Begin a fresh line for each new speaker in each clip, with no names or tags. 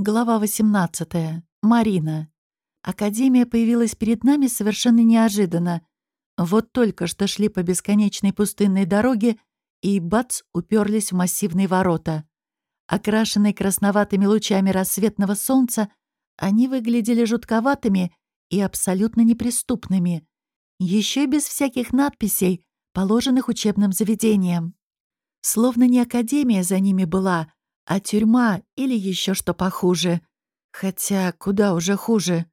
Глава 18. Марина. Академия появилась перед нами совершенно неожиданно. Вот только что шли по бесконечной пустынной дороге и, бац, уперлись в массивные ворота. Окрашенные красноватыми лучами рассветного солнца, они выглядели жутковатыми и абсолютно неприступными. Еще и без всяких надписей, положенных учебным заведением. Словно не академия за ними была, а тюрьма или еще что похуже. Хотя куда уже хуже.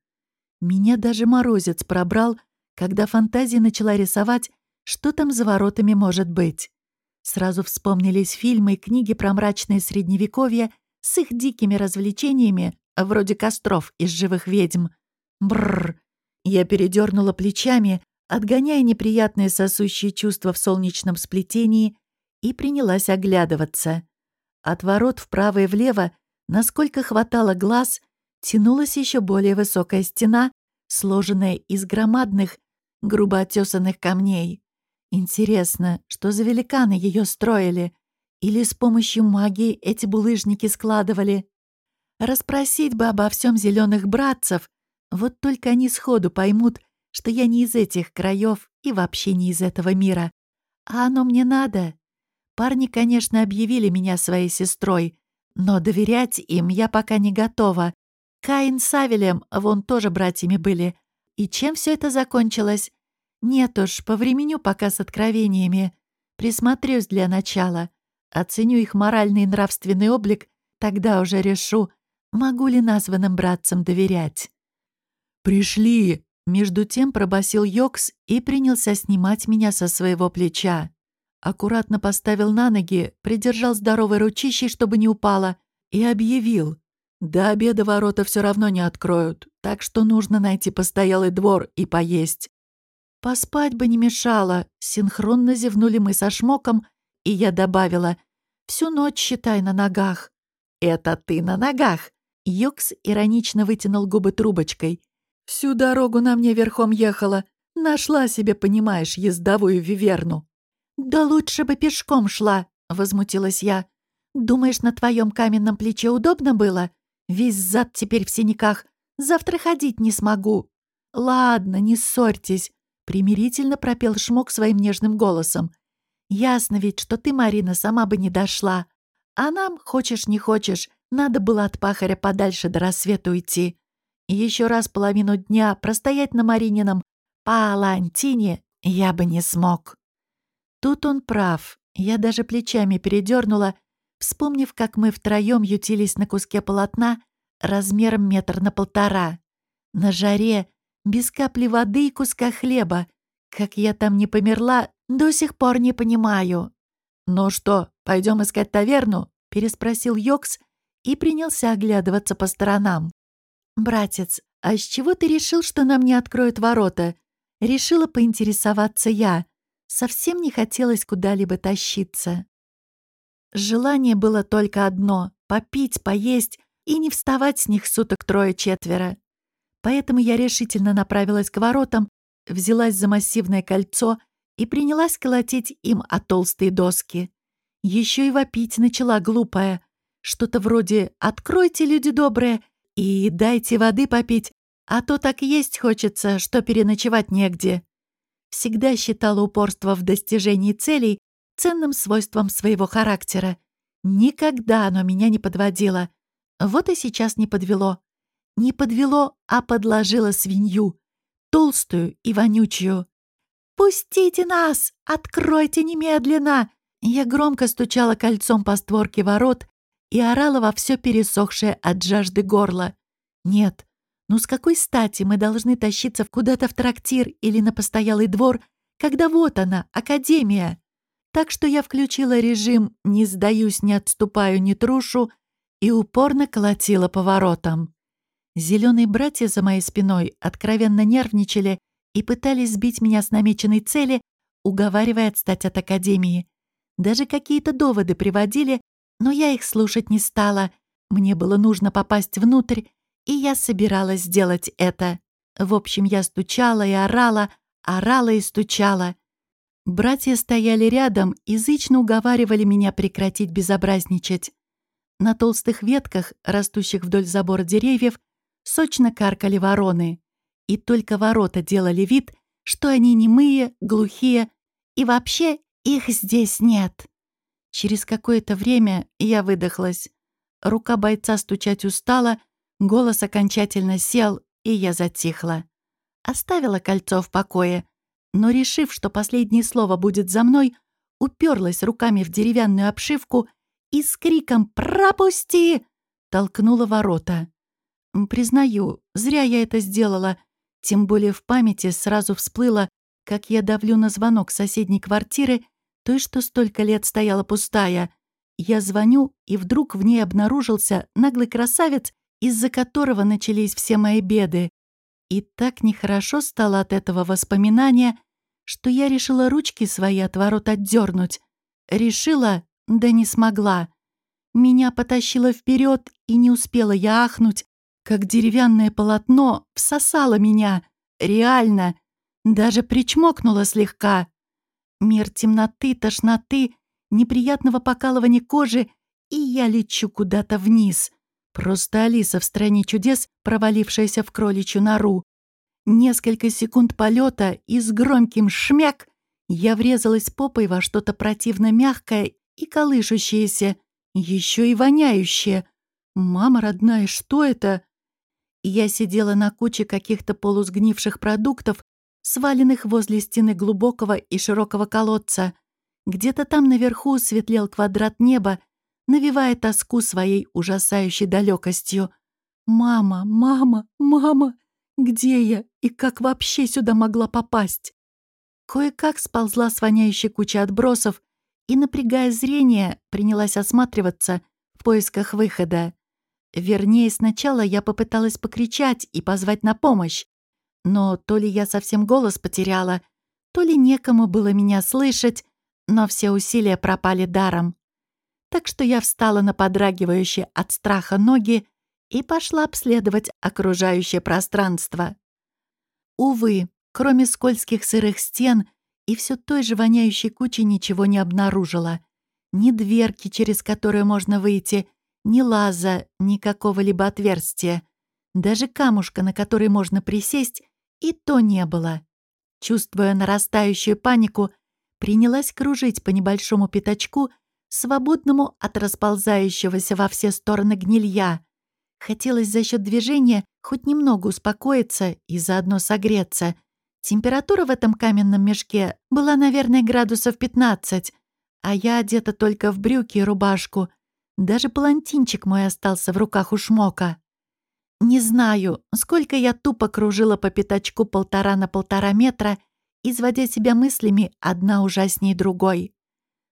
Меня даже морозец пробрал, когда фантазия начала рисовать, что там за воротами может быть. Сразу вспомнились фильмы и книги про мрачное средневековье с их дикими развлечениями, вроде костров из живых ведьм. Бррр. Я передернула плечами, отгоняя неприятные сосущие чувства в солнечном сплетении, и принялась оглядываться. От ворот вправо и влево, насколько хватало глаз, тянулась еще более высокая стена, сложенная из громадных, грубо отесанных камней. Интересно, что за великаны ее строили? Или с помощью магии эти булыжники складывали? Расспросить бы обо всем зеленых братцев, вот только они сходу поймут, что я не из этих краев и вообще не из этого мира. А оно мне надо. Парни, конечно, объявили меня своей сестрой, но доверять им я пока не готова. Каин с Авелем вон тоже братьями были. И чем все это закончилось? Нет уж, повременю пока с откровениями. Присмотрюсь для начала. Оценю их моральный и нравственный облик, тогда уже решу, могу ли названным братцам доверять. «Пришли!» — между тем пробасил Йокс и принялся снимать меня со своего плеча аккуратно поставил на ноги, придержал здоровой ручищей, чтобы не упала, и объявил. «До обеда ворота все равно не откроют, так что нужно найти постоялый двор и поесть». «Поспать бы не мешало», — синхронно зевнули мы со шмоком, и я добавила. «Всю ночь, считай, на ногах». «Это ты на ногах?» Йокс иронично вытянул губы трубочкой. «Всю дорогу на мне верхом ехала. Нашла себе, понимаешь, ездовую виверну». «Да лучше бы пешком шла», — возмутилась я. «Думаешь, на твоем каменном плече удобно было? Весь зад теперь в синяках. Завтра ходить не смогу». «Ладно, не ссорьтесь», — примирительно пропел Шмок своим нежным голосом. «Ясно ведь, что ты, Марина, сама бы не дошла. А нам, хочешь не хочешь, надо было от пахаря подальше до рассвета уйти. Еще раз половину дня простоять на Маринином палантине я бы не смог». Тут он прав. Я даже плечами передернула, вспомнив, как мы втроем ютились на куске полотна размером метр на полтора. На жаре, без капли воды и куска хлеба. Как я там не померла, до сих пор не понимаю. «Ну что, пойдем искать таверну?» — переспросил Йокс и принялся оглядываться по сторонам. «Братец, а с чего ты решил, что нам не откроют ворота?» Решила поинтересоваться я. Совсем не хотелось куда-либо тащиться. Желание было только одно — попить, поесть и не вставать с них суток трое-четверо. Поэтому я решительно направилась к воротам, взялась за массивное кольцо и принялась колотить им о толстые доски. Еще и вопить начала глупая. Что-то вроде «Откройте, люди добрые, и дайте воды попить, а то так есть хочется, что переночевать негде» всегда считала упорство в достижении целей ценным свойством своего характера. Никогда оно меня не подводило. Вот и сейчас не подвело. Не подвело, а подложило свинью. Толстую и вонючую. «Пустите нас! Откройте немедленно!» Я громко стучала кольцом по створке ворот и орала во все пересохшее от жажды горло. Нет, ну с какой стати мы должны тащиться куда-то в трактир или на постоялый двор, когда вот она, академия? Так что я включила режим «не сдаюсь, не отступаю, не трушу» и упорно колотила по воротам. Зеленые братья за моей спиной откровенно нервничали и пытались сбить меня с намеченной цели, уговаривая отстать от академии. Даже какие-то доводы приводили, но я их слушать не стала. Мне было нужно попасть внутрь и я собиралась сделать это. В общем, я стучала и орала, орала и стучала. Братья стояли рядом и зычно уговаривали меня прекратить безобразничать. На толстых ветках, растущих вдоль забора деревьев, сочно каркали вороны. И только ворота делали вид, что они немые, глухие, и вообще их здесь нет. Через какое-то время я выдохлась. Рука бойца стучать устала, голос окончательно сел, и я затихла. Оставила кольцо в покое, но, решив, что последнее слово будет за мной, уперлась руками в деревянную обшивку и с криком «Пропусти!» толкнула ворота. Признаю, зря я это сделала, тем более в памяти сразу всплыло, как я давлю на звонок соседней квартиры, той, что столько лет стояла пустая. Я звоню, и вдруг в ней обнаружился наглый красавец, из-за которого начались все мои беды. И так нехорошо стало от этого воспоминания, что я решила ручки свои от ворот отдернуть. Решила, да не смогла. Меня потащило вперед, и не успела я ахнуть, как деревянное полотно всосало меня. Реально. Даже причмокнуло слегка. Мир темноты, тошноты, неприятного покалывания кожи, и я лечу куда-то вниз. Просто Алиса в «Стране чудес», провалившаяся в кроличью нору. Несколько секунд полета и с громким «шмяк» я врезалась попой во что-то противно мягкое и колышущееся, еще и воняющее. «Мама родная, что это?» Я сидела на куче каких-то полусгнивших продуктов, сваленных возле стены глубокого и широкого колодца. Где-то там наверху светлел квадрат неба, навевая тоску своей ужасающей далекостью. «Мама, мама, мама, где я и как вообще сюда могла попасть?» Кое-как сползла с воняющей кучи отбросов и, напрягая зрение, принялась осматриваться в поисках выхода. Вернее, сначала я попыталась покричать и позвать на помощь. Но то ли я совсем голос потеряла, то ли некому было меня слышать, но все усилия пропали даром. Так что я встала на подрагивающие от страха ноги и пошла обследовать окружающее пространство. Увы, кроме скользких сырых стен и все той же воняющей кучи ничего не обнаружила. Ни дверки, через которую можно выйти, ни лаза, ни какого-либо отверстия. Даже камушка, на который можно присесть, и то не было. Чувствуя нарастающую панику, принялась кружить по небольшому пятачку, свободному от расползающегося во все стороны гнилья. Хотелось за счет движения хоть немного успокоиться и заодно согреться. Температура в этом каменном мешке была, наверное, градусов 15, а я одета только в брюки и рубашку — даже палантинчик мой остался в руках у шмока. Не знаю, сколько я тупо кружила по пятачку полтора на полтора метра, изводя себя мыслями одна ужаснее другой.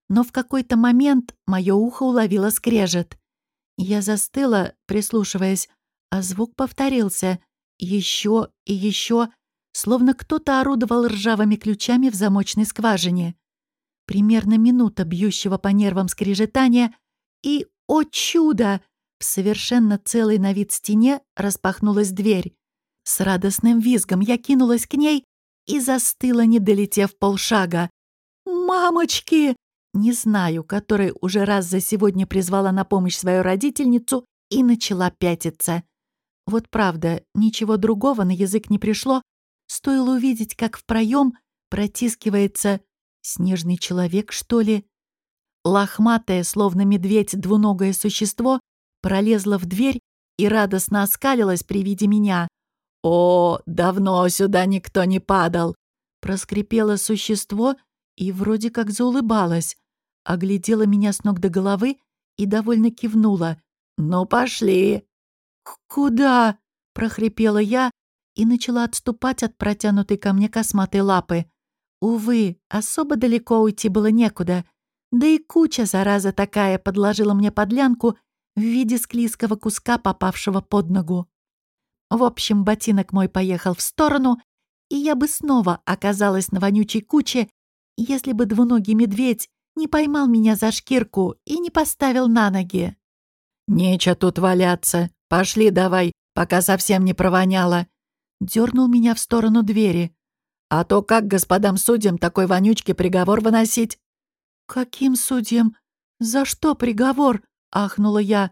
Но в какой-то момент мое ухо уловило скрежет. Я застыла, прислушиваясь, а звук повторился. Еще и еще, словно кто-то орудовал ржавыми ключами в замочной скважине. Примерно минута бьющего по нервам скрежетания, и о чудо! В совершенно целой на вид стене распахнулась дверь. С радостным визгом я кинулась к ней и застыла, не долетев полшага. «Мамочки!» Не знаю, который уже раз за сегодня призвала на помощь свою родительницу и начала пятиться. Вот правда, ничего другого на язык не пришло. Стоило увидеть, как в проем протискивается снежный человек, что ли. Лохматое, словно медведь, двуногое существо пролезло в дверь и радостно оскалилось при виде меня. «О, давно сюда никто не падал!» Проскрипело существо и вроде как заулыбалось, оглядела меня с ног до головы и довольно кивнула. «Ну, пошли!» «Куда?» — прохрипела я и начала отступать от протянутой ко мне косматой лапы. Увы, особо далеко уйти было некуда. Да и куча, зараза такая, подложила мне подлянку в виде склизкого куска, попавшего под ногу. В общем, ботинок мой поехал в сторону, и я бы снова оказалась на вонючей куче, если бы двуногий медведь не поймал меня за шкирку и не поставил на ноги. «Нечего тут валяться. Пошли давай, пока совсем не провоняло». Дернул меня в сторону двери. «А то как господам судьям такой вонючке приговор выносить? «Каким судьям? За что приговор?» ахнула я.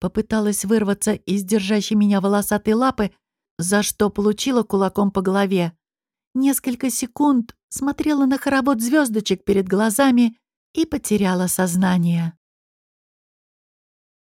Попыталась вырваться из держащей меня волосатой лапы, за что получила кулаком по голове. Несколько секунд смотрела на хоровод звездочек перед глазами и потеряла сознание.